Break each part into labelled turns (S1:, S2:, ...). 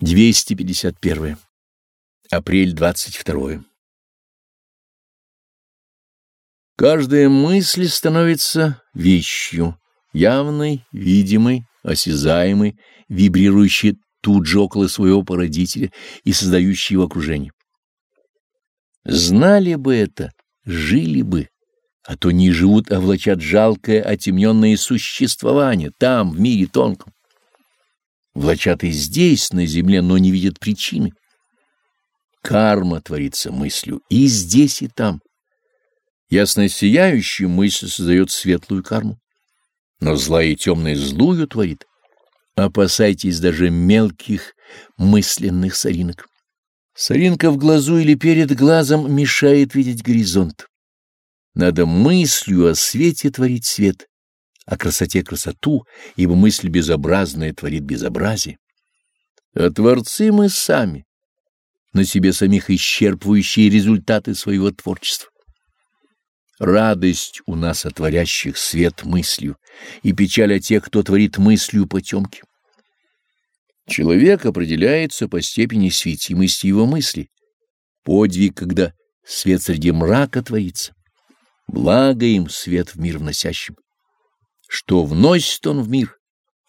S1: 251. Апрель 22. Каждая мысль становится вещью, явной, видимой, осязаемой, вибрирующей тут же около своего породителя и создающей его окружение. Знали бы это, жили бы, а то не живут, а влачат жалкое, отемненное существование там, в мире тонком влачат и здесь, на земле, но не видят причины. Карма творится мыслью и здесь, и там. Ясно сияющая мысль создает светлую карму, но злая и темная злую творит. Опасайтесь даже мелких мысленных соринок. Соринка в глазу или перед глазом мешает видеть горизонт. Надо мыслью о свете творить свет, о красоте красоту, ибо мысль безобразная творит безобразие. А творцы мы сами, на себе самих исчерпывающие результаты своего творчества. Радость у нас от творящих свет мыслью, и печаль о тех, кто творит мыслью потемки. Человек определяется по степени светимости его мысли. Подвиг, когда свет среди мрака творится. Благо им свет в мир вносящим. Что вносит он в мир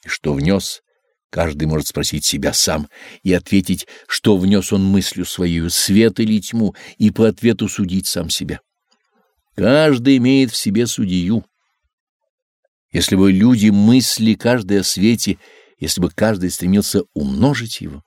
S1: и что внес, каждый может спросить себя сам и ответить, что внес он мыслью своей, свет или тьму, и по ответу судить сам себя. Каждый имеет в себе судью. Если бы люди мысли каждый о свете, если бы каждый стремился умножить его,